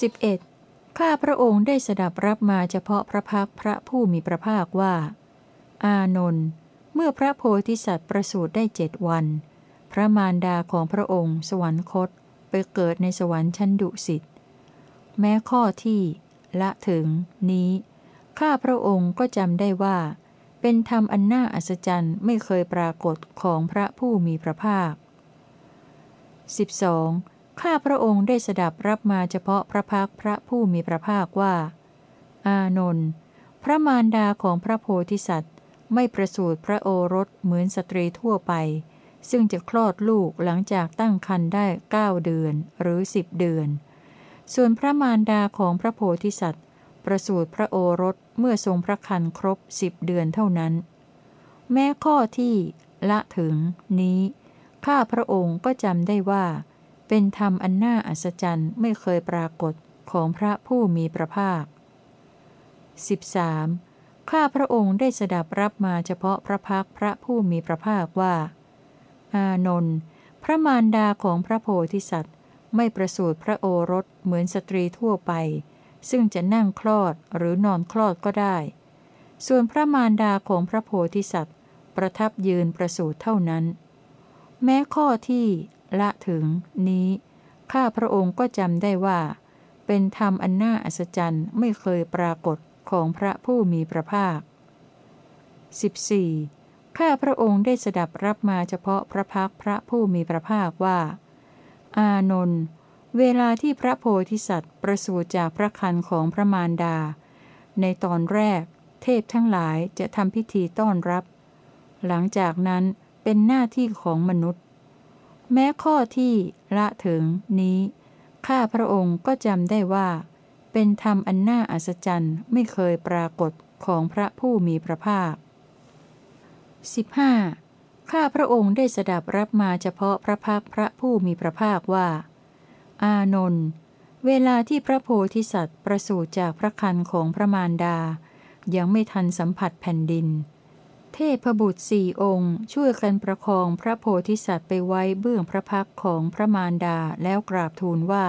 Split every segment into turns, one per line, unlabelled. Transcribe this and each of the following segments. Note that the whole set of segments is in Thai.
11. ข้าพระองค์ได้สดับรับมาเฉพาะพระพักพระผู้มีพระภาคว่า อานนท์เมื่อพระโพธิสัตว์ประสูติได้เจ็ดวัน พระมารดาของพระองค์ สวรรคตไปเกิดในสวรรค์ชั้นดุสิตแม้ข้อที่ละถึงนี้ ข้าพระองค์ก็จำได้ว่า เป็นธรรมอันน่าอัศจรรย์ไม่เคยปรากฏของพระผู้มีพระภาค 12. ข้าพระองค์ได้สดับรับมาเฉพาะพระพักพระผู้มีพระภาคว่า อานนท์พระมารดาของพระโพธิสัตว์ ไม่ประสูติพระโอรสเหมือนสตรีทั่วไป ซึ่งจะคลอดลูกหลังจากตั้งครรภ์ได้เก้าเดือนหรือสิบเดือน ส่วนพระมารดาของพระโพธิสัตว์ ประสูติพระโอรสเมื่อทรงพระคันครบสิบเดือนเท่านั้น แม้ข้อที่ละถึงนี้ ข้าพระองค์ก็จำได้ว่า เป็นธรรมอันน่าอัศจรรย์ไม่เคยปรากฏของพระผู้มีพระภาค 13. ข้าพระองค์ได้สดับรับมาเฉพาะพระพักพระผู้มีพระภาคว่า อานนท์พระมารดาของพระโพธิสัตว์ ไม่ประสูติพระโอรสเหมือนสตรีทั่วไป ซึ่งจะนั่งคลอดหรือนอนคลอดก็ได้ ส่วนพระมารดาของพระโพธิสัตว์ ประทับยืนประสูติเท่านั้น แม้ข้อที่ ละถึง นี้ ข้าพระองค์ก็จำได้ว่า เป็นธรรมอันน่าอัศจรรย์ไม่เคยปรากฏของพระผู้มีพระภาค 14. ข้าพระองค์ได้สดับรับมาเฉพาะพระพักพระผู้มีพระภาคว่า อานนท์เวลาที่พระโพธิสัตว์ประสูติจากพระคันของพระมารดา ในตอนแรก เทพทั้งหลายจะทำพิธีต้อนรับ หลังจากนั้นเป็นหน้าที่ของมนุษย์ แม้ข้อที่ละถึงนี้ ข้าพระองค์ก็จำได้ว่า เป็นธรรมอันน่าอัศจรรย์ไม่เคยปรากฏของพระผู้มีพระภาค 15. ข้าพระองค์ได้สดับรับมาเฉพาะพระพักพระผู้มีพระภาคว่า อานนท์เวลาที่พระโพธิสัตว์ประสูติจากพระคันของพระมารดา ยังไม่ทันสัมผัสแผ่นดิน เทพบุตรสี่องค์ ช่วยกันประคองพระโพธิสัตว์ไปไว้เบื้องพระพักของพระมารดาแล้วกราบทูลว่า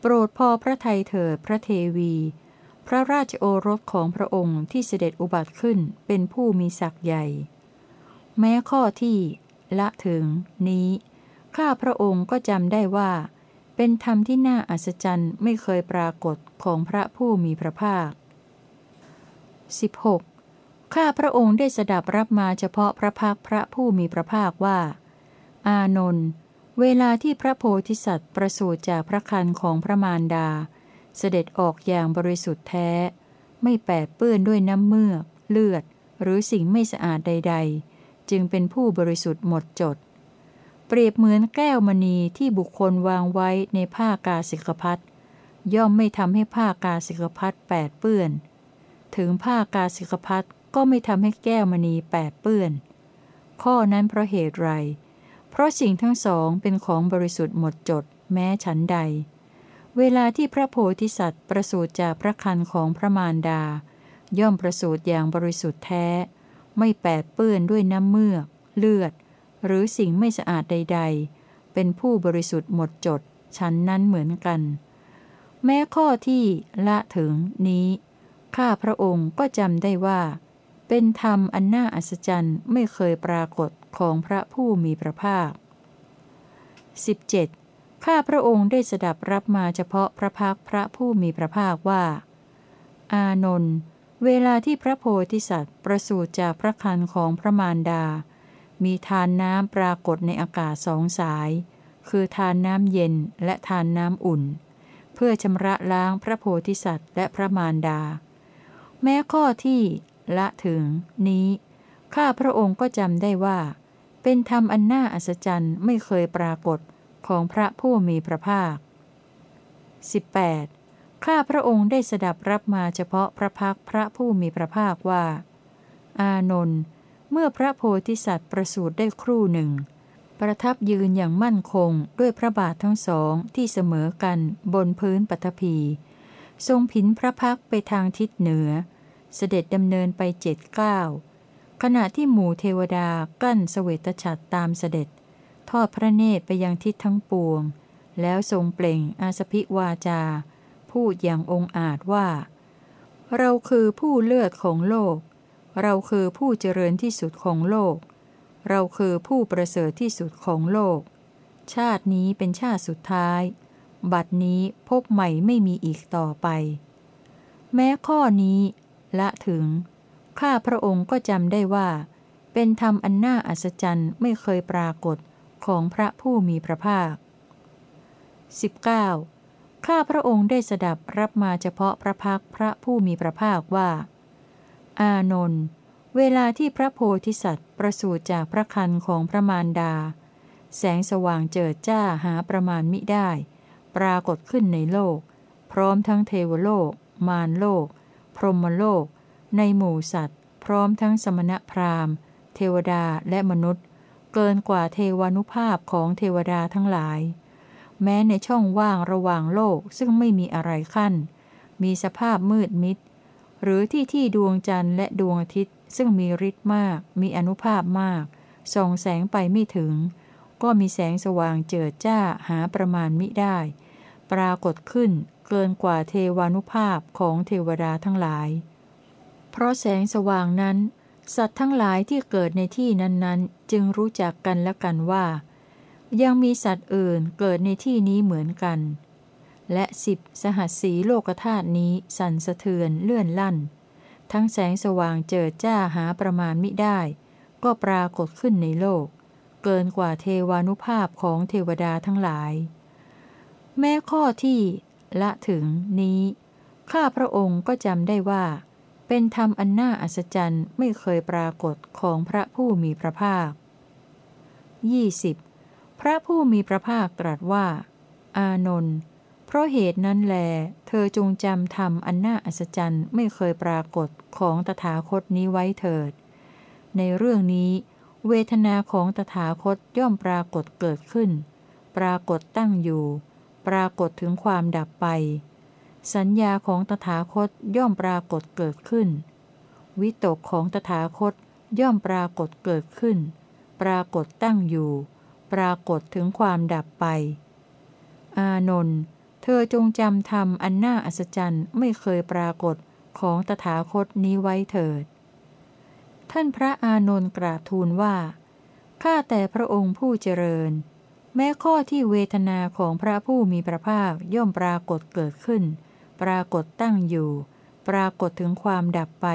โปรดพอพระไทยเถิดพระเทวี พระราชโอรสของพระองค์ที่เสด็จอุบัติขึ้นเป็นผู้มีศักย์ใหญ่ แม้ข้อที่ ละถึง นี้ ข้าพระองค์ก็จำได้ว่า เป็นธรรมที่น่าอัศจรรย์ไม่เคยปรากฏของพระผู้มีพระภาค 16. ข้าพระองค์ได้สดับรับมาเฉพาะพระพักพระผู้มีพระภาคว่า อานนท์เวลาที่พระโพธิสัตว์ประสูติจากพระคันของพระมารดา เสด็จออกอย่างบริสุทธิ์แท้ ไม่แปดเปื้อนด้วยน้ำเมือกเลือด หรือสิ่งไม่สะอาดใด ๆ จึงเป็นผู้บริสุทธิ์หมดจด เปรียบเหมือนแก้วมณีที่บุคคลวางไว้ในผ้ากาสิกพัดย่อมไม่ทำให้ผ้ากาสิกพัดแปดเปื้อน ถึงผ้ากาสิกพัด ก็ไม่ทำให้แก้วมณีแปดเปื้อน ข้อนั้นเพราะเหตุไร เพราะสิ่งทั้งสองเป็นของบริสุทธิ์หมดจด แม้ฉันใด เวลาที่พระโพธิสัตว์ประสูติจากพระคันของพระมารดา ย่อมประสูติอย่างบริสุทธิ์แท้ ไม่แปดเปื้อนด้วยน้ำเมือก เลือด หรือสิ่งไม่สะอาดใด ๆ เป็นผู้บริสุทธิ์หมดจด ฉันนั้นเหมือนกัน แม้ข้อที่ละถึงนี้ข้าพระองค์ก็จำได้ว่า เป็นธรรมอันน่าอัศจรรย์ไม่เคยปรากฏของพระผู้มีพระภาค 17. ข้าพระองค์ได้สดับรับมาเฉพาะพระพักพระผู้มีพระภาคว่า อานนท์เวลาที่พระโพธิสัตว์ประสูติจากพระคันของพระมารดา มีทานน้ำปรากฏในอากาศสองสาย คือทานน้ำเย็นและทานน้ำอุ่น เพื่อชำระล้างพระโพธิสัตว์และพระมารดา แม้ข้อที่ ละถึง นี้ ข้าพระองค์ก็จำได้ว่า เป็นธรรมอันน่าอัศจรรย์ไม่เคยปรากฏของพระผู้มีพระภาค 18. ข้าพระองค์ได้สดับรับมาเฉพาะพระพักพระผู้มีพระภาคว่า อานนท์เมื่อพระโพธิสัตว์ประสูติได้ครู่หนึ่ง ประทับยืนอย่างมั่นคงด้วยพระบาททั้งสองที่เสมอกันบนพื้นปฐพีทรงผินพระพักไปทางทิศเหนือ เสด็จดำเนินไปเจ็ดเก้าขณะที่หมู่เทวดากั้นสเสวตฉัตรตามเสด็จ ทอดพระเนตรไปยังทิศทั้งปวง แล้วทรงเปล่งอาสพิวาจา พูดอย่างองอาจว่า เราคือผู้เลือดของโลก เราคือผู้เจริญที่สุดของโลก เราคือผู้ประเสริฐที่สุดของโลก ชาตินี้เป็นชาติสุดท้าย บัดนี้พบใหม่ไม่มีอีกต่อไป แม้ข้อนี้ ละถึง ข้าพระองค์ก็จำได้ว่า เป็นธรรมอันน่าอัศจรรย์ไม่เคยปรากฏของพระผู้มีพระภาค 19. ข้าพระองค์ได้สดับรับมาเฉพาะพระพักพระผู้มีพระภาคว่า อานนท์เวลาที่พระโพธิสัตว์ประสูติจากพระคันของพระมารดา แสงสว่างเจิดจ้าหาประมาณมิได้ ปรากฏขึ้นในโลก พร้อมทั้งเทวโลก มารโลก พรหมโลก ในหมู่สัตว์ พร้อมทั้งสมณพราหมณ์ เทวดาและมนุษย์ เกินกว่าเทวานุภาพของเทวดาทั้งหลาย แม้ในช่องว่างระหว่างโลกซึ่งไม่มีอะไรขั้น มีสภาพมืดมิด หรือที่ที่ดวงจันทร์และดวงอาทิตย์ ซึ่งมีฤทธิ์มาก มีอนุภาพมากส่องแสงไปไม่ถึง ก็มีแสงสว่างเจิดจ้าหาประมาณมิได้ ปรากฏขึ้น เกินกว่าเทวานุภาพของเทวดาทั้งหลาย เพราะแสงสว่างนั้น สัตว์ทั้งหลายที่เกิดในที่นั้นๆ จึงรู้จักกันและกันว่า ยังมีสัตว์อื่นเกิดในที่นี้เหมือนกัน และสิบสหัสสีโลกธาตุนี้สั่นสะเทือนเลื่อนลั่น ทั้งแสงสว่างเจิดจ้าหาประมาณมิได้ ก็ปรากฏขึ้นในโลก เกินกว่าเทวานุภาพของเทวดาทั้งหลายแม้ข้อที่ ละถึงนี้ ข้าพระองค์ก็จำได้ว่า เป็นธรรมอันน่าอัศจรรย์ไม่เคยปรากฏของพระผู้มีพระภาค 20. พระผู้มีพระภาคตรัสว่า อานนท์เพราะเหตุนั้นแล เธอจงจำธรรมอันน่าอัศจรรย์ไม่เคยปรากฏของตถาคตนี้ไว้เถิด ในเรื่องนี้เวทนาของตถาคตย่อมปรากฏเกิดขึ้น ปรากฏตั้งอยู่ ปรากฏถึงความดับไป สัญญาของตถาคตย่อมปรากฏเกิดขึ้น วิตกของตถาคตย่อมปรากฏเกิดขึ้น ปรากฏตั้งอยู่ ปรากฏถึงความดับไป อานนท์เธอจงจำธรรมอันน่าอัศจรรย์ไม่เคยปรากฏของตถาคตนี้ไว้เถิด ท่านพระอานนท์กราบทูลว่า ข้าแต่พระองค์ผู้เจริญ แม้ข้อที่เวทนาของพระผู้มีพระภาคย่อมปรากฏเกิดขึ้น ปรากฏตั้งอยู่ ปรากฏถึงความดับไป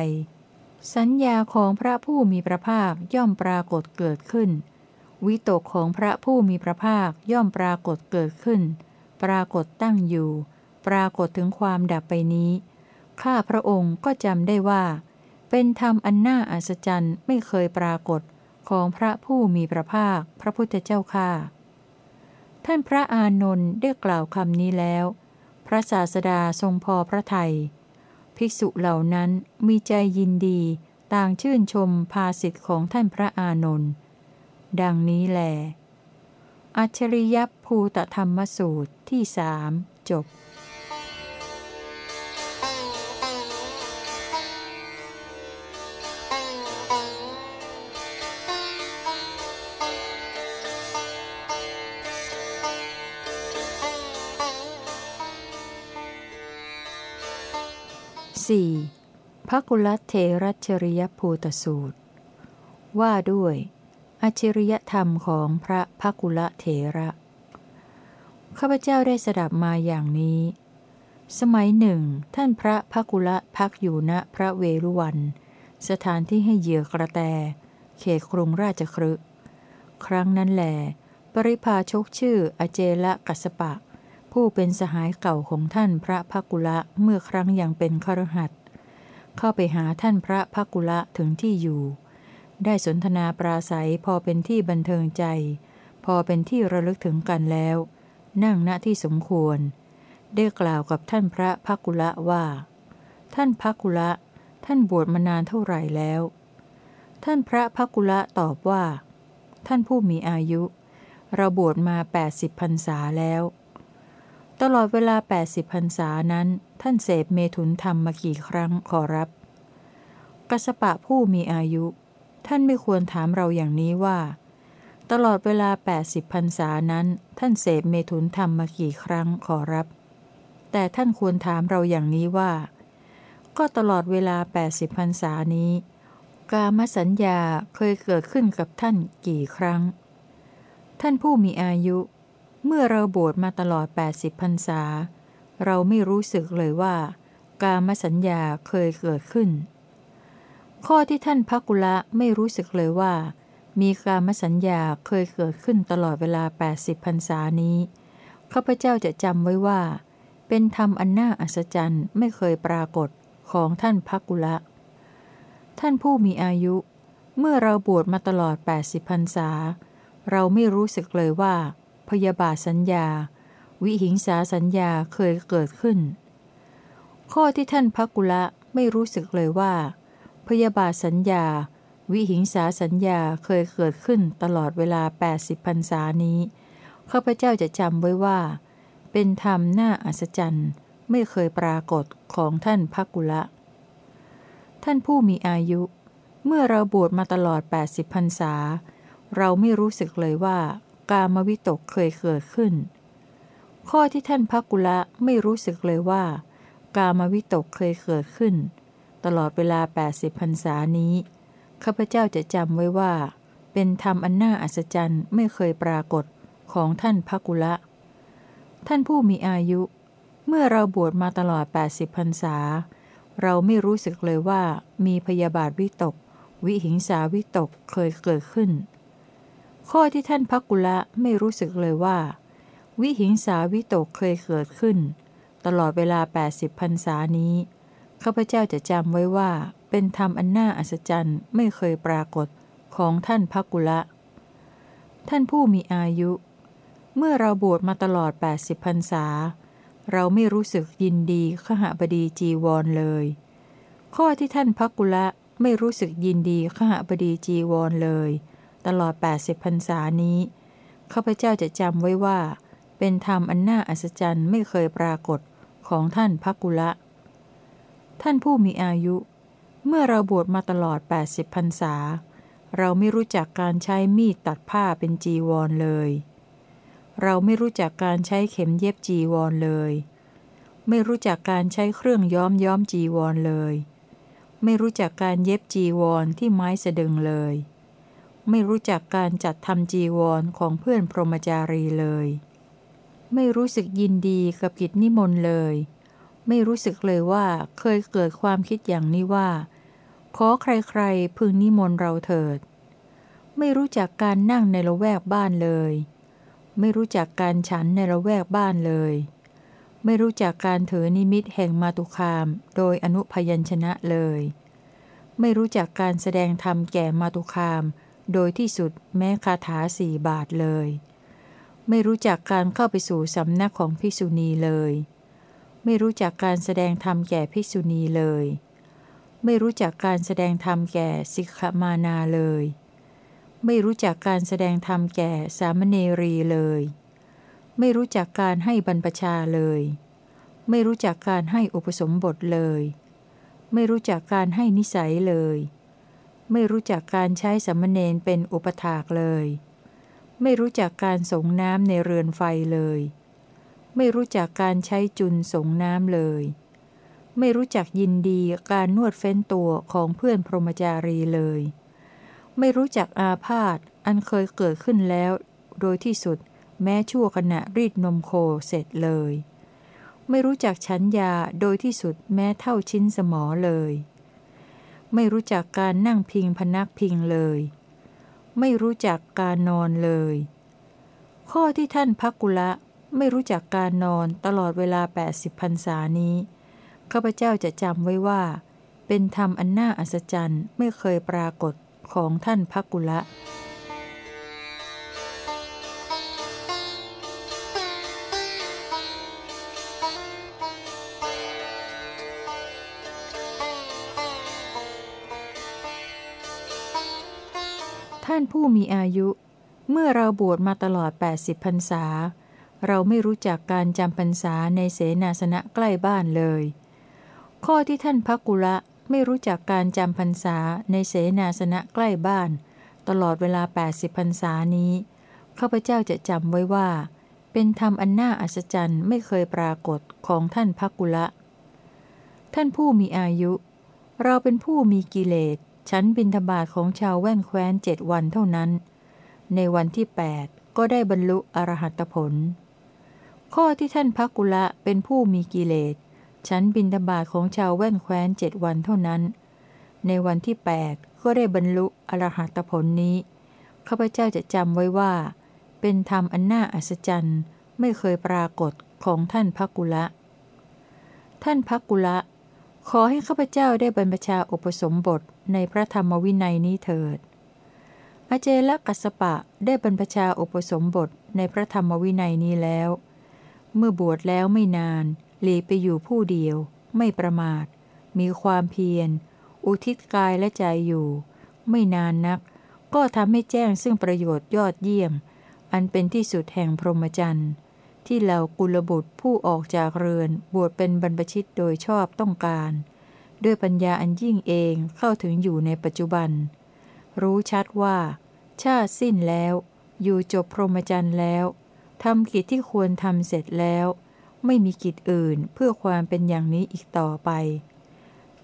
สัญญาของพระผู้มีพระภาคย่อมปรากฏเกิดขึ้น วิตกของพระผู้มีพระภาคย่อมปรากฏเกิดขึ้น ปรากฏตั้งอยู่ ปรากฏถึงความดับไปนี้ ข้าพระองค์ก็จำได้ว่า เป็นธรรมอันน่าอัศจรรย์ไม่เคยปรากฏของพระผู้มีพระภาค พระพุทธเจ้าข้า ท่านพระอานนท์ได้กล่าวคำนี้แล้ว พระศาสดาทรงพอพระทัยภิกษุเหล่านั้นมีใจยินดี ต่างชื่นชมภาสิทธิ์ของท่านพระอานนท์ดังนี้แลอัจฉริยภูตธรรมสูตรที่สามจบ 4. พระกุลเทรัชริยภูตสูตร ว่าด้วยอจริยธรรมของพระพักุลเถระข้าพเจ้าได้สดับมาอย่างนี้ สมัยหนึ่ง ท่านพระพักุลพักอยู่ณพระเวรุวัน สถานที่ให้เหยื่อกระแต เขตกรุงราชครึครั้งนั้นแหลปริพาชกชื่ออเจละกัสปะ ผู้เป็นสหายเก่าของท่านพระพักุละเมื่อครั้งยังเป็นครหัสเข้าไปหาท่านพระพักุละถึงที่อยู่ ได้สนทนาปราศัยพอเป็นที่บันเทิงใจ พอเป็นที่ระลึกถึงกันแล้ว นั่งณที่สมควร ได้กล่าวกับท่านพระพักุละว่า ท่านพักุละท่านบวชมานานเท่าไหร่แล้ว ท่านพระพักุละตอบว่า ท่านผู้มีอายุ เราบวชมา80พรรษาแล้ว ตลอดเวลา 80พรรษานั้น ท่านเสพเมถุนธรรมมากี่ครั้งขอรับ กัสปะผู้มีอายุ ท่านไม่ควรถามเราอย่างนี้ว่า ตลอดเวลา 80พรรษานั้น ท่านเสพเมถุนธรรมมากี่ครั้งขอรับ แต่ท่านควรถามเราอย่างนี้ว่า ก็ตลอดเวลา 80พรรษานี้ กามสัญญาเคยเกิดขึ้นกับท่านกี่ครั้ง ท่านผู้มีอายุ เมื่อเราบวชมาตลอด 80พรรษา เราไม่รู้สึกเลยว่า กามสัญญาเคยเกิดขึ้น ข้อที่ท่านพักุละไม่รู้สึกเลยว่า มีกามสัญญาเคยเกิดขึ้นตลอดเวลา 80พรรษานี้ข้าพเจ้าจะจำไว้ว่า เป็นธรรมอันน่าอัศจรรย์ไม่เคยปรากฏของท่านพักุละ ท่านผู้มีอายุ เมื่อเราบวชมาตลอด 80พรรษา เราไม่รู้สึกเลยว่า พยาบาทสัญญา วิหิงสาสัญญาเคยเกิดขึ้น ข้อที่ท่านพักุละไม่รู้สึกเลยว่า พยาบาทสัญญา วิหิงสาสัญญาเคยเกิดขึ้นตลอดเวลา 80พรรษานี้ข้าพเจ้าจะจำไว้ว่า เป็นธรรมน่าอัศจรรย์ไม่เคยปรากฏของท่านพักุละ ท่านผู้มีอายุ เมื่อเราบวชมาตลอด 80พรรษา เราไม่รู้สึกเลยว่า กามวิตกเคยเกิดขึ้น ข้อที่ท่านพักุละไม่รู้สึกเลยว่า กามวิตกเคยเกิดขึ้น ตลอดเวลา 80พรรษานี้ข้าพเจ้าจะจำไว้ว่า เป็นธรรมอันน่าอัศจรรย์ไม่เคยปรากฏของท่านพักุละ ท่านผู้มีอายุ เมื่อเราบวชมาตลอด 80พรรษา เราไม่รู้สึกเลยว่ามีพยาบาทวิตก วิหิงสาวิตกเคยเกิดขึ้น ข้อที่ท่านพักุละไม่รู้สึกเลยว่า วิหิงสาวิตกเคยเกิดขึ้น ตลอดเวลา 80พรรษานี้ข้าพเจ้าจะจำไว้ว่า เป็นธรรมอันน่าอัศจรรย์ไม่เคยปรากฏของท่านพักุละ ท่านผู้มีอายุ เมื่อเราบวชมาตลอด 80พรรษา เราไม่รู้สึกยินดีขหบดีจีวรเลย ข้อที่ท่านพักุละไม่รู้สึกยินดีขหบดีจีวรเลย ตลอด 80พรรษานี้ข้าพเจ้าจะจำไว้ว่า เป็นธรรมอันน่าอัศจรรย์ไม่เคยปรากฏของท่านพักุละ ท่านผู้มีอายุ เมื่อเราบวชมาตลอด 80พรรษา เราไม่รู้จักการใช้มีดตัดผ้าเป็นจีวรเลย เราไม่รู้จักการใช้เข็มเย็บจีวรเลย ไม่รู้จักการใช้เครื่องย้อมย้อมจีวรเลย ไม่รู้จักการเย็บจีวรที่ไม้สะดึงเลย ไม่รู้จักการจัดทำจีวรของเพื่อนพรหมจารีเลย ไม่รู้สึกยินดีกับกิจนิมนต์เลย ไม่รู้สึกเลยว่าเคยเกิดความคิดอย่างนี้ว่า ขอใครๆพึงนิมนต์เราเถิด ไม่รู้จักการนั่งในละแวกบ้านเลย ไม่รู้จักการฉันในละแวกบ้านเลย ไม่รู้จักการถือนิมิตแห่งมาตุคาม โดยอนุพยัญชนะเลย ไม่รู้จักการแสดงธรรมแก่มาตุคาม โดยที่สุดแม้คาถาสี่บาทเลย ไม่รู้จักการเข้าไปสู่สำนักของภิกษุณีเลย ไม่รู้จักการแสดงธรรมแก่ภิกษุณีเลย ไม่รู้จักการแสดงธรรมแก่สิกขมานาเลย ไม่รู้จักการแสดงธรรมแก่สามเณรีเลย ไม่รู้จักการให้บรรพชาเลย ไม่รู้จักการให้อุปสมบทเลย ไม่รู้จักการให้นิสัยเลย ไม่รู้จักการใช้สามเณรเป็นอุปถากเลย ไม่รู้จักการสงน้ำในเรือนไฟเลย ไม่รู้จักการใช้จุนสงน้ำเลย ไม่รู้จักยินดีการนวดเฟ้นตัวของเพื่อนพรหมจารีเลย ไม่รู้จักอาพาธอันเคยเกิดขึ้นแล้ว โดยที่สุดแม้ชั่วขณะรีดนมโคเสร็จเลย ไม่รู้จักชัญญาโดยที่สุดแม้เท่าชิ้นสมอเลย ไม่รู้จักการนั่งพิงพนักพิงเลย ไม่รู้จักการนอนเลย ข้อที่ท่านพักกุละไม่รู้จักการนอนตลอดเวลา 80พรรษานี้ข้าพเจ้าจะจำไว้ว่า เป็นธรรมอันน่าอัศจรรย์ไม่เคยปรากฏของท่านพักกุละานผู้มีอายุ เมื่อเราบวชมาตลอด 80พรรษา เราไม่รู้จักการจำพรรษาในเสนาสนะใกล้บ้านเลย ข้อที่ท่านพักกุละไม่รู้จักการจำพรรษาในเสนาสนะใกล้บ้าน ตลอดเวลา 80พรรษานี้ข้าพเจ้าจะจำไว้ว่า เป็นธรรมอันน่าอัศจรรย์ไม่เคยปรากฏของท่านพักกุละ ท่านผู้มีอายุ เราเป็นผู้มีกิเลส ชั้นบินทบาทของชาวแว่นแคว้นเจ็ดวันเท่านั้น ในวันที่ 8 ก็ได้บรรลุอรหัตผล ข้อที่ท่านพักกุละเป็นผู้มีกิเลสชั้นบินทบาทของชาวแว่นแคว้นเจ็ดวันเท่านั้น ในวันที่ 8 ก็ได้บรรลุอรหัตผลนี้ ข้าพเจ้าจะจำไว้ว่า เป็นธรรมอันน่าอัศจรรย์ ไม่เคยปรากฏของท่านพักกุละ ท่านพักกุละ ขอให้ข้าพเจ้าได้บรรพชาอุปสมบทในพระธรรมวินัยนี้เถิดอาเจลกัสปะได้บรรพชาอุปสมบทในพระธรรมวินัยนี้แล้ว เมื่อบวชแล้วไม่นานหลีไปอยู่ผู้เดียว ไม่ประมาท มีความเพียร อุทิศกายและใจอยู่ ไม่นานนัก ก็ทำให้แจ้งซึ่งประโยชน์ยอดเยี่ยม อันเป็นที่สุดแห่งพรหมจรรย์ ที่เหล่ากุลบุตรผู้ออกจากเรือนบวชเป็นบรรพชิตโดยชอบต้องการ ด้วยปัญญาอันยิ่งเองเข้าถึงอยู่ในปัจจุบัน รู้ชัดว่า ชาติสิ้นแล้ว อยู่จบพรหมจรรย์แล้วทำกิจที่ควรทำเสร็จแล้ว ไม่มีกิจอื่นเพื่อความเป็นอย่างนี้อีกต่อไป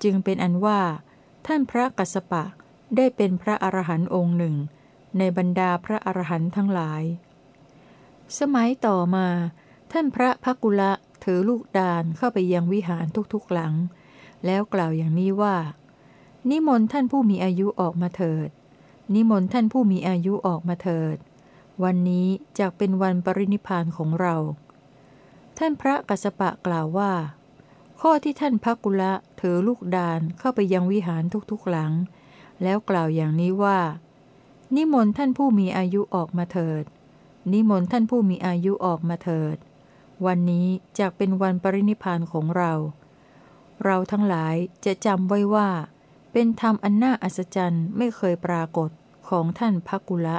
จึงเป็นอันว่า ท่านพระกัสสปะได้เป็นพระอรหันต์องค์หนึ่ง ในบรรดาพระอรหันต์ทั้งหลาย สมัยต่อมา ท่านพระพักุละถือลูกดานเข้าไปยังวิหารทุกๆหลัง แล้วกล่าวอย่างนี้ว่า นิมนต์ท่านผู้มีอายุออกมาเถิด นิมนต์ท่านผู้มีอายุออกมาเถิด วันนี้จะเป็นวันปรินิพานของเรา ท่านพระกัสปะกล่าวว่า ข้อที่ท่านพักุละถือลูกดานเข้าไปยังวิหารทุกๆหลัง แล้วกล่าวอย่างนี้ว่า นิมนต์ท่านผู้มีอายุออกมาเถิด นิมนต์ท่านผู้มีอายุออกมาเถิด วันนี้จะเป็นวันปรินิพานของเรา เราทั้งหลายจะจำไว้ว่า เป็นธรรมอันน่าอัศจรรย์ไม่เคยปรากฏของท่านพักุละ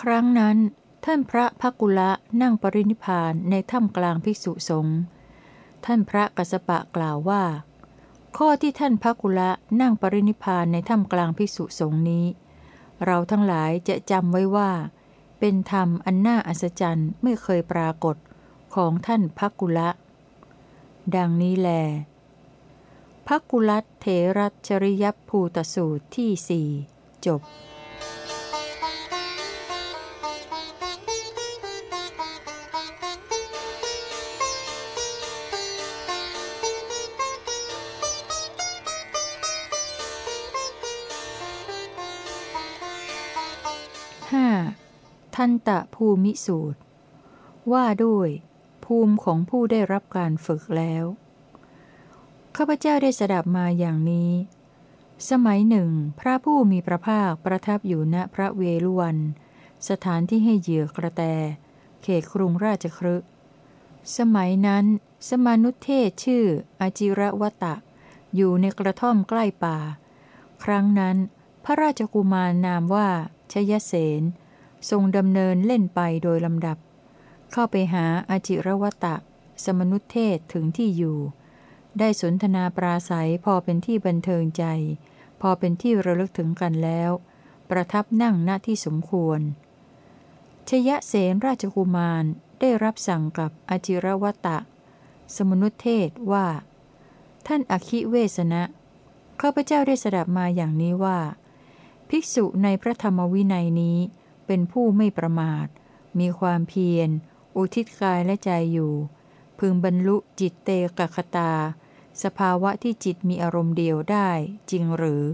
ครั้งนั้น ท่านพระพักุละนั่งปรินิพานในถ้ำกลางภิกษุสงฆ์ท่านพระกัสปะกล่าวว่า ข้อที่ท่านพักุละนั่งปรินิพานในถ้ำกลางภิกษุสงฆ์นี้ เราทั้งหลายจะจำไว้ว่า เป็นธรรมอันน่าอัศจรรย์ไม่เคยปรากฏของท่านพักกุละ ดังนี้แลพักกุลัตเถรัชริยภูตสูตรที่สี่จบ ทันตะภูมิสูตร ว่าด้วย ภูมิของผู้ได้รับการฝึกแล้วข้าพเจ้าได้สดับมาอย่างนี้ สมัยหนึ่ง พระผู้มีพระภาคประทับอยู่ณพระเวลุวัน สถานที่ให้เหยื่อกระแต เขตกรุงราชครึสมัยนั้น สมานุเทศชื่ออาจิระวตะ อยู่ในกระท่อมใกล้ป่า ครั้งนั้น พระราชกุมารนามว่าชยเสน ทรงดำเนินเล่นไปโดยลำดับ เข้าไปหาอาจิรวตะ สมนุเทศถึงที่อยู่ ได้สนทนาปราศัยพอเป็นที่บันเทิงใจ พอเป็นที่ระลึกถึงกันแล้ว ประทับนั่งณที่สมควร ชยะเสนราชกุมารได้รับสั่งกับอาจิรวตะ สมนุเทศว่า ท่านอคิเวสนะข้าพเจ้าได้สดับมาอย่างนี้ว่า ภิกษุในพระธรรมวินัยนี้ เป็นผู้ไม่ประมาท มีความเพียร อุทิศกายและใจอยู่ พึงบรรลุจิตเตกคตา สภาวะที่จิตมีอารมณ์เดียวได้จริงหรือ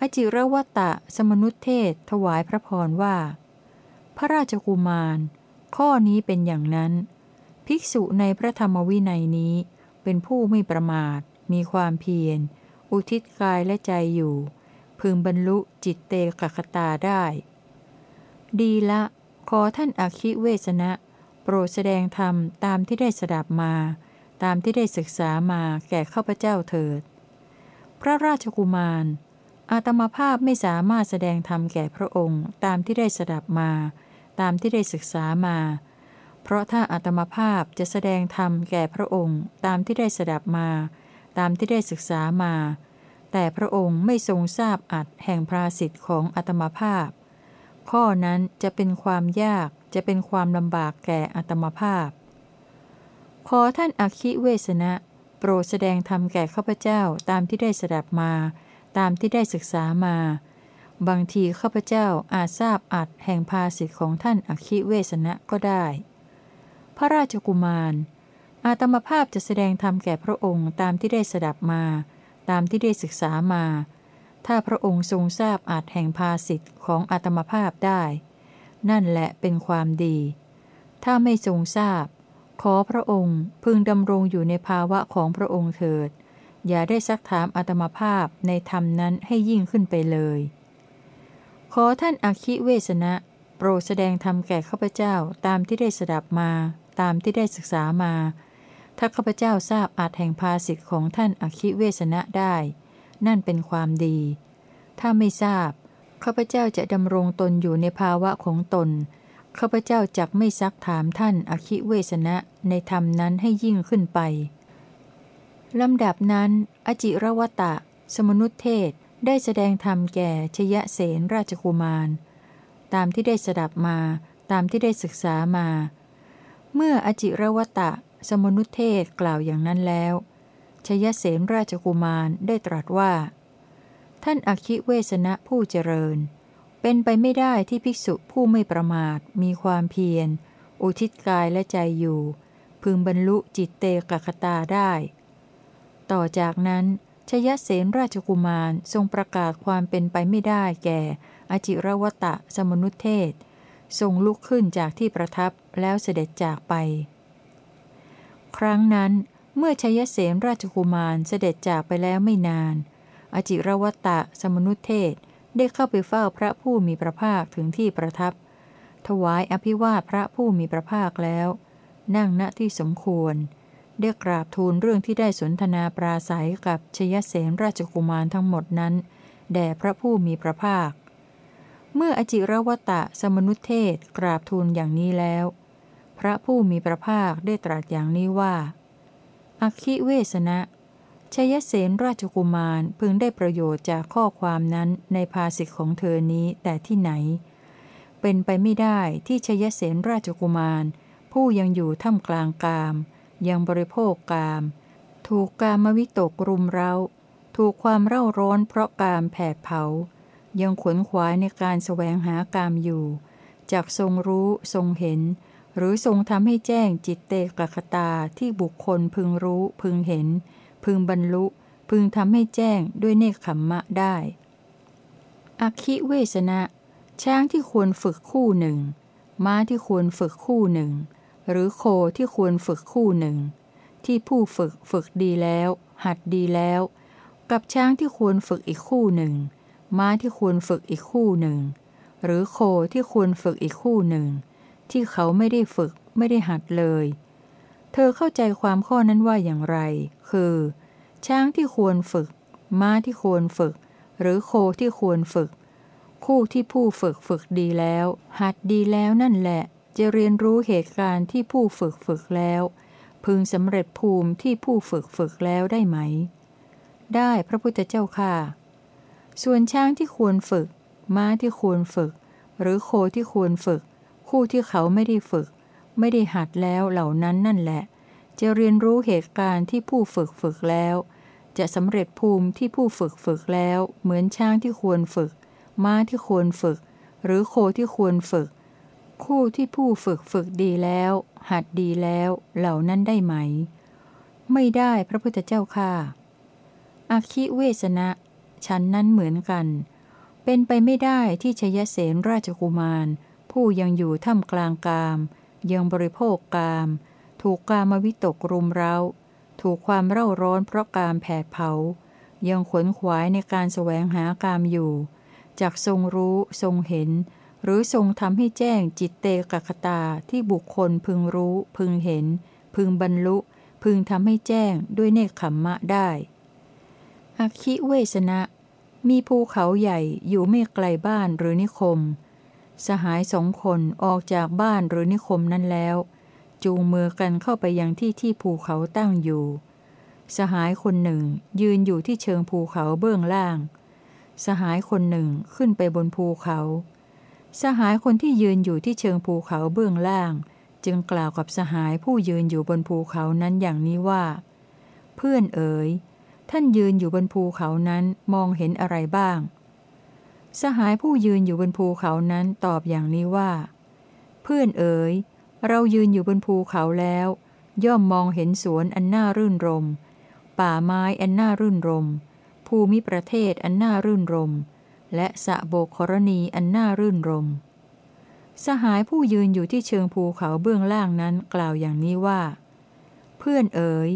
อจิรวัตะสมนุเทศถวายพระพรว่า พระราชกุมาร ข้อนี้เป็นอย่างนั้น ภิกษุในพระธรรมวินัยนี้เป็นผู้ไม่ประมาท มีความเพียร อุทิศกายและใจอยู่ พึงบรรลุจิตเตกคตาได้ ดีละ ขอท่านอาคิเวสนะ โปรดแสดงธรรมตามที่ได้สดับมา ตามที่ได้ศึกษามาแก่ข้าพเจ้าเถิด พระราชกุมาร อาตมาภาพไม่สามารถแสดงธรรมแก่พระองค์ ตามที่ได้สดับมา ตามที่ได้ศึกษามา เพราะถ้าอาตมาภาพจะแสดงธรรมแก่พระองค์ ตามที่ได้สดับมา ตามที่ได้ศึกษามา แต่พระองค์ไม่ทรงทราบอัดแห่งพราสิทธิ์ของอัตมาภาพ ข้อนั้นจะเป็นความยากจะเป็นความลำบากแก่อัตมภาพ ขอท่านอคิเวสนะ โปรดแสดงธรรมแก่ข้าพเจ้าตามที่ได้สดับมา ตามที่ได้ศึกษามา บางทีข้าพเจ้าอาจทราบอัดแห่งภาสิทธิของท่านอคิเวสนะก็ได้ พระราชกุมาร อาตมภาพจะแสดงธรรมแก่พระองค์ตามที่ได้สดับมา ตามที่ได้ศึกษามา ถ้าพระองค์ทรงทราบอัดแห่งภาสิทธิ์ของอาตมภาพได้ นั่นแหละเป็นความดี ถ้าไม่ทรงทราบ ขอพระองค์พึงดำรงอยู่ในภาวะของพระองค์เถิด อย่าได้ซักถามอาตมภาพในธรรมนั้นให้ยิ่งขึ้นไปเลย ขอท่านอาคิเวสนะ โปรดแสดงธรรมแก่ข้าพเจ้าตามที่ได้สดับมา ตามที่ได้ศึกษามา ถ้าข้าพเจ้าทราบอาจแห่งภาสิทธิ์ของท่านอาคิเวสนะได้ นั่นเป็นความดี ถ้าไม่ทราบข้าพเจ้าจะดำรงตนอยู่ในภาวะของตนข้าพเจ้าจักไม่ซักถามท่านอคิเวสนะในธรรมนั้นให้ยิ่งขึ้นไปลำดับนั้น อจิรวตะ สมนุเทศได้แสดงธรรมแก่ชยะเสนราชกุมาร ตามที่ได้สดับมาตามที่ได้ศึกษามา เมื่ออจิรวตะ สมนุเทศกล่าวอย่างนั้นแล้ว ชยเสนราชกุมารได้ตรัสว่า ท่านอคิเวสนะผู้เจริญ เป็นไปไม่ได้ที่ภิกษุผู้ไม่ประมาทมีความเพียร อุทิศกายและใจอยู่ พึงบรรลุจิตเตกคตาได้ ต่อจากนั้นชยเสนราชกุมารทรงประกาศความเป็นไปไม่ได้แก่อจิรวตะสมนุเทศ ทรงลุกขึ้นจากที่ประทับแล้วเสด็จจากไป ครั้งนั้น เมื่อชยเสนราชกุมารเสด็จจากไปแล้วไม่นาน อจิรวัตตะสมนุเทศได้เข้าไปเฝ้าพระผู้มีพระภาคถึงที่ประทับ ถวายอภิวาทพระผู้มีพระภาคแล้ว นั่งณที่สมควร ได้กราบทูลเรื่องที่ได้สนทนาปราศัยกับชยเสนราชกุมารทั้งหมดนั้น แด่พระผู้มีพระภาค เมื่ออจิรวัตะสมนุเทศกราบทูลอย่างนี้แล้ว พระผู้มีพระภาคได้ตรัสอย่างนี้ว่า อคิเวสนะชยเสนราชกุมารพึงได้ประโยชน์จากข้อความนั้นในภาษิตของเธอนี้แต่ที่ไหน เป็นไปไม่ได้ที่ชยเสนราชกุมาร ผู้ยังอยู่ท่ามกลางกาม ยังบริโภคกาม ถูกกามวิตกรุมเร้า ถูกความเร่าร้อนเพราะกามแผดเผา ยังขวนขวายในการแสวงหากามอยู่จากทรงรู้ทรงเห็น หรือทรงทำให้แจ้งจิตเตกคตาที่บุคคลพึงรู้พึงเห็น พึงบรรลุ พึงทำให้แจ้งด้วยเนคขมมะได้ อคิเวสนะ ช้างที่ควรฝึกคู่หนึ่ง ม้าที่ควรฝึกคู่หนึ่ง หรือโคที่ควรฝึกคู่หนึ่ง ที่ผู้ฝึกฝึกดีแล้ว หัดดีแล้ว กับช้างที่ควรฝึกอีกคู่หนึ่ง ม้าที่ควรฝึกอีกคู่หนึ่ง หรือโคที่ควรฝึกอีกคู่หนึ่ง ที่เขาไม่ได้ฝึกไม่ได้หัดเลย เธอเข้าใจความข้อนั้นว่าอย่างไร คือ ช้างที่ควรฝึก ม้าที่ควรฝึก หรือโคที่ควรฝึก คู่ที่ผู้ฝึกฝึกดีแล้ว หัดดีแล้วนั่นแหละ จะเรียนรู้เหตุการณ์ที่ผู้ฝึกฝึกแล้ว พึงสำเร็จภูมิที่ผู้ฝึกฝึกแล้วได้ไหม ได้พระพุทธเจ้าค่ะ ส่วนช้างที่ควรฝึก ม้าที่ควรฝึก หรือโคที่ควรฝึก คู่ที่เขาไม่ได้ฝึก ไม่ได้หัดแล้วเหล่านั้นนั่นแหละ จะเรียนรู้เหตุการณ์ที่ผู้ฝึกฝึกแล้ว จะสำเร็จภูมิที่ผู้ฝึกฝึกแล้ว เหมือนช้างที่ควรฝึก ม้าที่ควรฝึก หรือโคที่ควรฝึก คู่ที่ผู้ฝึกฝึกดีแล้ว หัดดีแล้วเหล่านั้นได้ไหม ไม่ได้พระพุทธเจ้าค่ะอาคิเวสนะฉันนั้นเหมือนกัน เป็นไปไม่ได้ที่ชยเสนราชกุมาร ผู้ยังอยู่ท่ามกลางกาม ยังบริโภคกาม ถูกกามวิตกรุมเร้า ถูกความเร่าร้อนเพราะกามแผดเผา ยังขวนขวายในการแสวงหากามอยู่ จากทรงรู้ทรงเห็น หรือทรงทำให้แจ้งจิตเตกคตาที่บุคคลพึงรู้ พึงเห็น พึงบรรลุ พึงทำให้แจ้งด้วยเนคขมมะได้อคิเวสนะ มีภูเขาใหญ่อยู่ไม่ไกลบ้านหรือนิคม สหายสองคนออกจากบ้านหรือนิคมนั้นแล้ว จูงมือกันเข้าไปยังที่ที่ภูเขาตั้งอยู่ สหายคนหนึ่งยืนอยู่ที่เชิงภูเขาเบื้องล่าง สหายคนหนึ่งขึ้นไปบนภูเขา สหายคนที่ยืนอยู่ที่เชิงภูเขาเบื้องล่าง จึงกล่าวกับสหายผู้ยืนอยู่บนภูเขานั้นอย่างนี้ว่า เพื่อนเอ๋ยท่านยืนอยู่บนภูเขานั้นมองเห็นอะไรบ้าง สหายผู้ยืนอยู่บนภูเขานั้นตอบอย่างนี้ว่า เพื่อนเอ๋ย เรายืนอยู่บนภูเขาแล้ว ย่อมมองเห็นสวนอันน่ารื่นรม ป่าไม้อันน่ารื่นรม ภูมิประเทศอันน่ารื่นรม และสะโบกครณีอันน่ารื่นรม สหายผู้ยืนอยู่ที่เชิงภูเขาเบื้องล่างนั้นกล่าวอย่างนี้ว่า เพื่อนเอ๋ย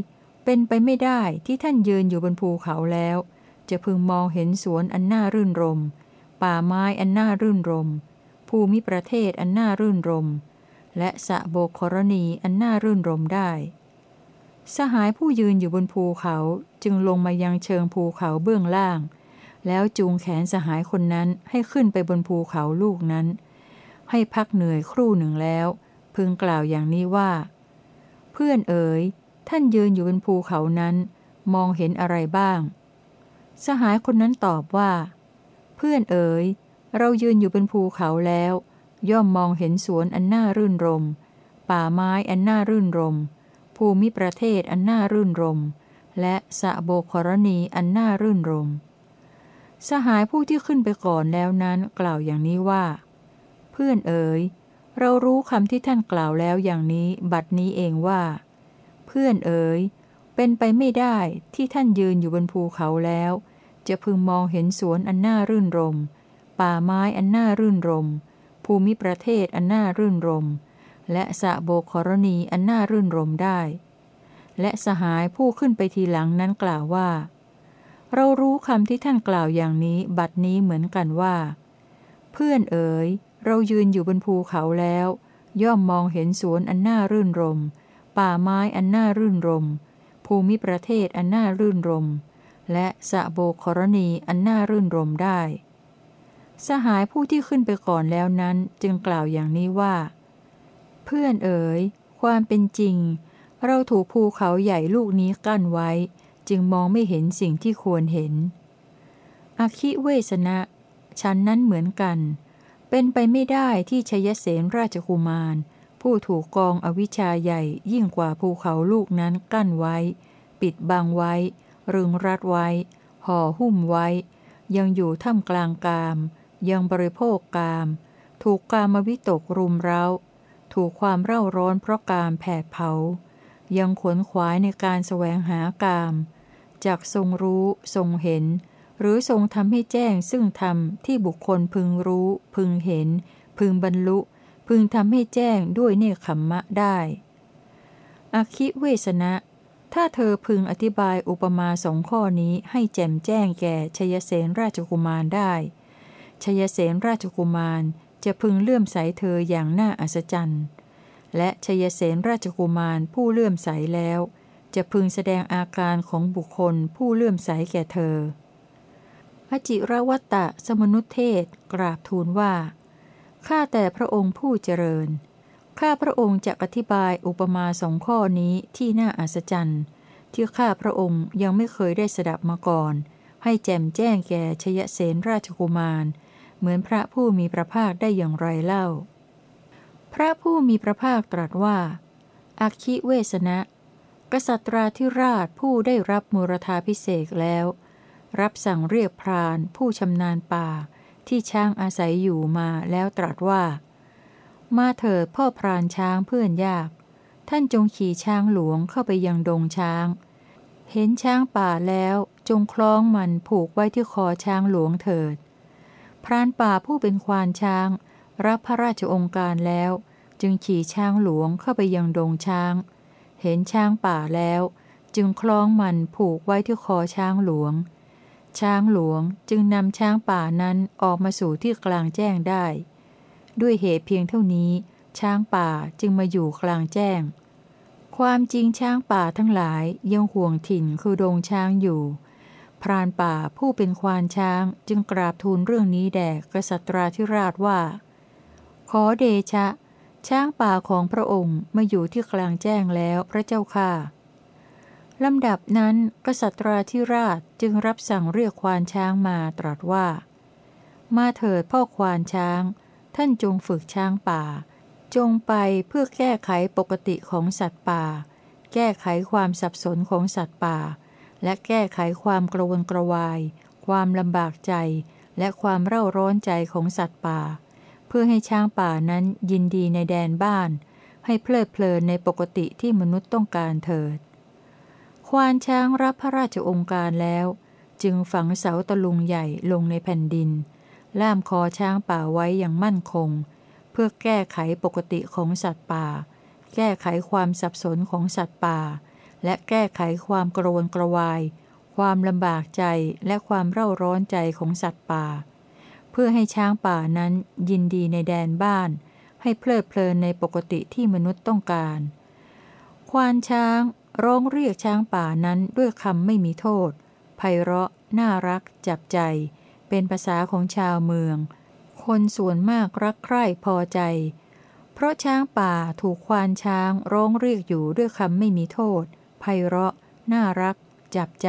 เป็นไปไม่ได้ที่ท่านยืนอยู่บนภูเขาแล้ว จะพึงมองเห็นสวนอันน่ารื่นรม ป่าไม้อันน่ารื่นรม ภูมิประเทศอันน่ารื่นรม และสะโบกครณีอันน่ารื่นรมได้ สหายผู้ยืนอยู่บนภูเขาจึงลงมายังเชิงภูเขาเบื้องล่าง แล้วจูงแขนสหายคนนั้นให้ขึ้นไปบนภูเขาลูกนั้น ให้พักเหนื่อยครู่หนึ่งแล้ว พึงกล่าวอย่างนี้ว่า เพื่อนเอ๋ยท่านยืนอยู่บนภูเขานั้น มองเห็นอะไรบ้าง สหายคนนั้นตอบว่า เพื่อนเอ๋ย เรายืนอยู่บนภูเขาแล้ว ย่อมมองเห็นสวนอันน่ารื่นรม ป่าไม้อันน่ารื่นรม ภูมิประเทศอันน่ารื่นรม และสะโบกรณีอันน่ารื่นรม สหายผู้ที่ขึ้นไปก่อนแล้วนั้นกล่าวอย่างนี้ว่า เพื่อนเอ๋ย เรารู้คำที่ท่านกล่าวแล้วอย่างนี้บัดนี้เองว่า เพื่อนเอ๋ย เป็นไปไม่ได้ที่ท่านยืนอยู่บนภูเขาแล้ว จะพึงมองเห็นสวนอันน่ารื่นรม ป่าไม้อันน่ารื่นรม ภูมิประเทศอันน่ารื่นรม และสะโบกรณีอันน่ารื่นรมได้ และสหายผู้ขึ้นไปทีหลังนั้นกล่าวว่า เรารู้คำที่ท่านกล่าวอย่างนี้บัดนี้เหมือนกันว่า เพื่อนเอ๋ย เรายืนอยู่บนภูเขาแล้ว ย่อมมองเห็นสวนอันน่ารื่นรม ป่าไม้อันน่ารื่นรม ภูมิประเทศอันน่ารื่นรม และสะโบกรณีอันน่ารื่นรมได้ สหายผู้ที่ขึ้นไปก่อนแล้วนั้นจึงกล่าวอย่างนี้ว่า เพื่อนเอ๋ย ความเป็นจริง เราถูกภูเขาใหญ่ลูกนี้กั้นไว้ จึงมองไม่เห็นสิ่งที่ควรเห็น อคิเวสนะฉันนั้นเหมือนกัน เป็นไปไม่ได้ที่ชยเสนราชกุมาร ผู้ถูกกองอวิชชาใหญ่ยิ่งกว่าภูเขาลูกนั้นกั้นไว้ ปิดบังไว้ รึงรัดไว้ ห่อหุ้มไว้ ยังอยู่ท่ามกลางกาม ยังบริโภคกาม ถูกกามวิตกรุมเร้า ถูกความเร่าร้อนเพราะกามแผดเผา ยังขวนขวายในการแสวงหากามจากทรงรู้ทรงเห็น หรือทรงทำให้แจ้งซึ่งธรรมที่บุคคลพึงรู้ พึงเห็น พึงบรรลุ พึงทำให้แจ้งด้วยเนคขมมะได้อคิเวสนะ ถ้าเธอพึงอธิบายอุปมาสองข้อนี้ให้แจ่มแจ้งแก่ชยเสนราชกุมารได้ชยเสนราชกุมารจะพึงเลื่อมใสเธออย่างน่าอัศจรรย์และชยเสนราชกุมารผู้เลื่อมใสแล้ว จะพึงแสดงอาการของบุคคลผู้เลื่อมใสแก่เธอ พระจิรวัตตะสมนุเทศกราบทูลว่า ข้าแต่พระองค์ผู้เจริญ ข้าพระองค์จะอธิบายอุปมาสองข้อนี้ที่น่าอัศจรรย์ที่ข้าพระองค์ยังไม่เคยได้สดับมาก่อน ให้แจมแจ้งแก่ชยเสนราชกุมาร เหมือนพระผู้มีพระภาคได้อย่างไรเล่า พระผู้มีพระภาคตรัสว่าอาคิเวสนะ กษัตราธิราชผู้ได้รับมูรธาพิเศษแล้ว รับสั่งเรียกพรานผู้ชำนาญป่าที่ช้างอาศัยอยู่มาแล้วตรัสว่า มาเถิดพ่อพรานช้างเพื่อนยาก ท่านจงขี่ช้างหลวงเข้าไปยังดงช้าง เห็นช้างป่าแล้วจงคล้องมันผูกไว้ที่คอช้างหลวงเถิด พรานป่าผู้เป็นควานช้าง รับพระราชองค์การแล้ว จึงขี่ช้างหลวงเข้าไปยังดงช้าง เห็นช้างป่าแล้ว จึงคล้องมันผูกไว้ที่คอช้างหลวง ช้างหลวงจึงนำช้างป่านั้นออกมาสู่ที่กลางแจ้งได้ ด้วยเหตุเพียงเท่านี้ ช้างป่าจึงมาอยู่กลางแจ้ง ความจริงช้างป่าทั้งหลายยังห่วงถิ่นคือดงช้างอยู่ พรานป่าผู้เป็นควานช้างจึงกราบทูลเรื่องนี้แด่กษัตราธิราชว่า ขอเดชะ ช้างป่าของพระองค์มาอยู่ที่กลางแจ้งแล้วพระเจ้าค่ะ ลำดับนั้นกษัตราธิราชจึงรับสั่งเรียกควานช้างมาตรัสว่า มาเถิดพ่อควานช้าง ท่านจงฝึกช้างป่า จงไปเพื่อแก้ไขปกติของสัตว์ป่า แก้ไขความสับสนของสัตว์ป่า และแก้ไขความกระวนกระวาย ความลำบากใจ และความเร่าร้อนใจของสัตว์ป่า เพื่อให้ช้างป่านั้นยินดีในแดนบ้าน ให้เพลิดเพลินในปกติที่มนุษย์ต้องการเถิด ควานช้างรับพระราชองค์การแล้ว จึงฝังเสาตะลุงใหญ่ลงในแผ่นดิน ล่ามคอช้างป่าไว้อย่างมั่นคง เพื่อแก้ไขปกติของสัตว์ป่า แก้ไขความสับสนของสัตว์ป่า และแก้ไขความกระวนกระวาย ความลำบากใจและความเร่าร้อนใจของสัตว์ป่า เพื่อให้ช้างป่านั้นยินดีในแดนบ้าน ให้เพลิดเพลินในปกติที่มนุษย์ต้องการ ควานช้างร้องเรียกช้างป่านั้นด้วยคำไม่มีโทษไพเราะ น่ารัก จับใจ เป็นภาษาของชาวเมือง คนส่วนมากรักใคร่พอใจ เพราะช้างป่าถูกควานช้างร้องเรียกอยู่ด้วยคำไม่มีโทษ ไพเราะ น่ารัก จับใจ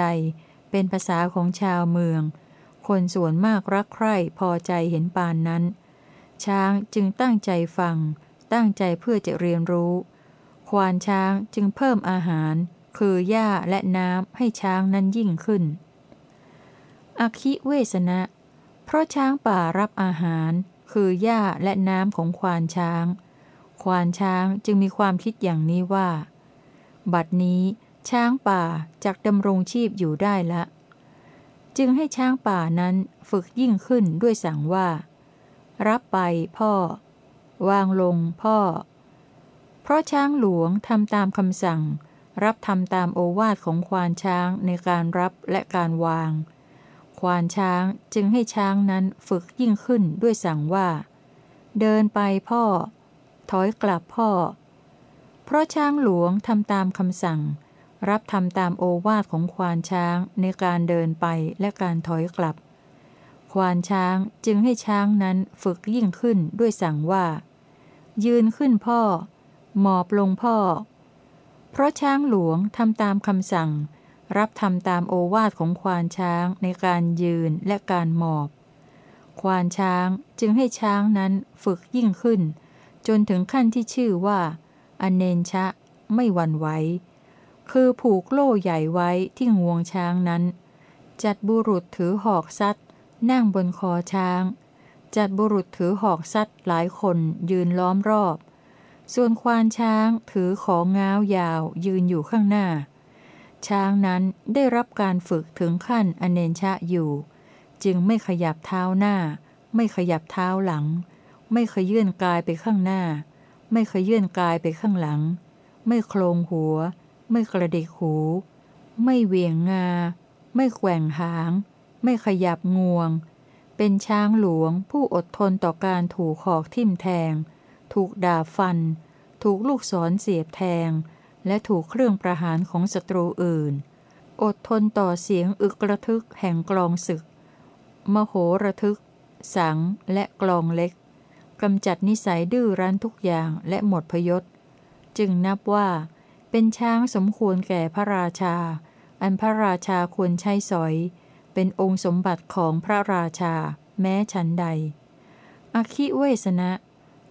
เป็นภาษาของชาวเมือง คนส่วนมากรักใคร่พอใจเห็นปานนั้น ช้างจึงตั้งใจฟัง ตั้งใจเพื่อจะเรียนรู้ ควานช้างจึงเพิ่มอาหาร คือหญ้าและน้ำให้ช้างนั้นยิ่งขึ้น อคิเวสนะ เพราะช้างป่ารับอาหาร คือหญ้าและน้ำของควานช้าง ควานช้างจึงมีความคิดอย่างนี้ว่า บัดนี้ช้างป่าจักดำรงชีพอยู่ได้ละ จึงให้ช้างป่านั้นฝึกยิ่งขึ้นด้วยสั่งว่า รับไปพ่อ วางลงพ่อ เพราะช้างหลวงทำตามคำสั่ง รับทำตามโอวาทของควานช้างในการรับและการวาง ควานช้างจึงให้ช้างนั้นฝึกยิ่งขึ้นด้วยสั่งว่า เดินไปพ่อ ถอยกลับพ่อ เพราะช้างหลวงทำตามคำสั่ง รับทำตามโอวาทของควานช้างในการเดินไปและการถอยกลับ ควานช้างจึงให้ช้างนั้นฝึกยิ่งขึ้นด้วยสั่งว่า ยืนขึ้นพ่อ หมอบลงพ่อ เพราะช้างหลวงทำตามคำสั่ง รับทำตามโอวาทของควานช้างในการยืนและการหมอบ ควานช้างจึงให้ช้างนั้นฝึกยิ่งขึ้น จนถึงขั้นที่ชื่อว่า อเนนชะไม่หวั่นไหวคือผูกโล่ใหญ่ไว้ที่งวงช้างนั้น จัดบุรุษถือหอกซัดนั่งบนคอช้าง จัดบุรุษถือหอกซัดหลายคนยืนล้อมรอบ ส่วนควานช้างถือของง้าวยาวยืนอยู่ข้างหน้า ช้างนั้นได้รับการฝึกถึงขั้นอเนนชะอยู่ จึงไม่ขยับเท้าหน้า ไม่ขยับเท้าหลัง ไม่ขยื่นกายไปข้างหน้า ไม่ขยื่นกายไปข้างหลัง ไม่โคลงหัว ไม่กระดิกหู ไม่เวียงงา ไม่แกว่งหาง ไม่ขยับงวง เป็นช้างหลวงผู้อดทนต่อการถูกขอกทิ่มแทง ถูกด่าฟัน ถูกลูกศรเสียบแทง และถูกเครื่องประหารของศัตรูอื่น อดทนต่อเสียงอึกระทึกแห่งกลองศึก มโหระทึก สังและกลองเล็กกำจัดนิสัยดื้อรั้นทุกอย่างและหมดพยศ จึงนับว่า เป็นช้างสมควรแก่พระราชา อันพระราชาควรใช้สอย เป็นองค์สมบัติของพระราชา แม้ฉันใด อคิเวสนะ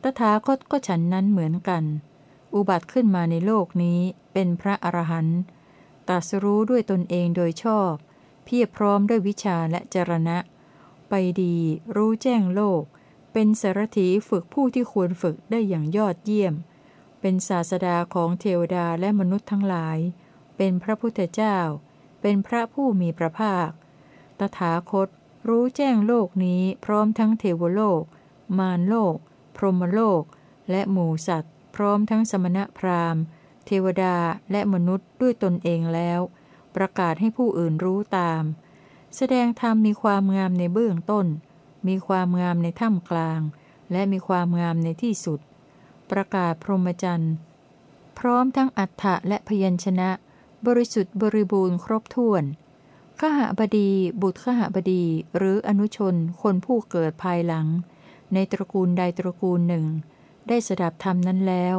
ตถาคตก็ฉันนั้นเหมือนกัน อุบัติขึ้นมาในโลกนี้เป็นพระอรหันต์ตรัสรู้ด้วยตนเองโดยชอบ เพียรพร้อมด้วยวิชาและจรณะ ไปดีรู้แจ้งโลก เป็นสารถีฝึกผู้ที่ควรฝึกได้อย่างยอดเยี่ยม เป็นศาสดาของเทวดาและมนุษย์ทั้งหลาย เป็นพระพุทธเจ้า เป็นพระผู้มีพระภาค ตถาคตรู้แจ้งโลกนี้พร้อมทั้งเทวโลก มารโลก พรหมโลก และหมูสัตว์ พร้อมทั้งสมณะพราหมณ์ เทวดาและมนุษย์ด้วยตนเองแล้ว ประกาศให้ผู้อื่นรู้ตาม แสดงธรรมมีความงามในเบื้องต้น มีความงามในถ้ำกลาง และมีความงามในที่สุด ประกาศพรหมจรรย์พร้อมทั้งอัฏฐะและพยัญชนะ บริสุทธิ์บริบูรณ์ครบถ้วนขหบดีบุตรขหบดีหรืออนุชนคนผู้เกิดภายหลัง ในตระกูลใดตระกูลหนึ่ง ได้สดับธรรมนั้นแล้ว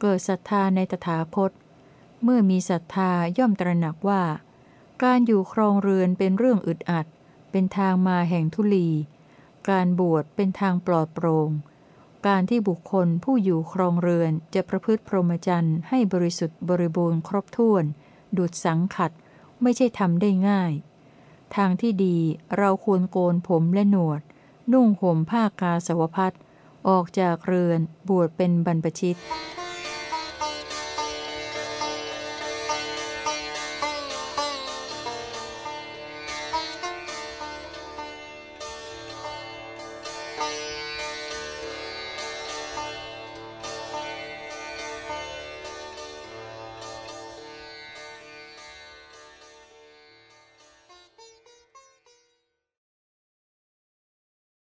เกิดศรัทธาในตถาคต เมื่อมีศรัทธาย่อมตระหนักว่า การอยู่ครองเรือนเป็นเรื่องอึดอัด เป็นทางมาแห่งทุลี การบวชเป็นทางปลอดโปรง่ง การที่บุคคลผู้อยู่ครองเรือนจะประพฤติพรหมจรรย์ให้บริสุทธิ์บริบูรณ์ครบถ้วน ดุดสังขัดไม่ใช่ทำได้ง่าย ทางที่ดีเราควรโกนผมและหนวด นุ่งห่มผ้ากาสาวพัด ออกจากเรือนบวชเป็นบรรพชิต「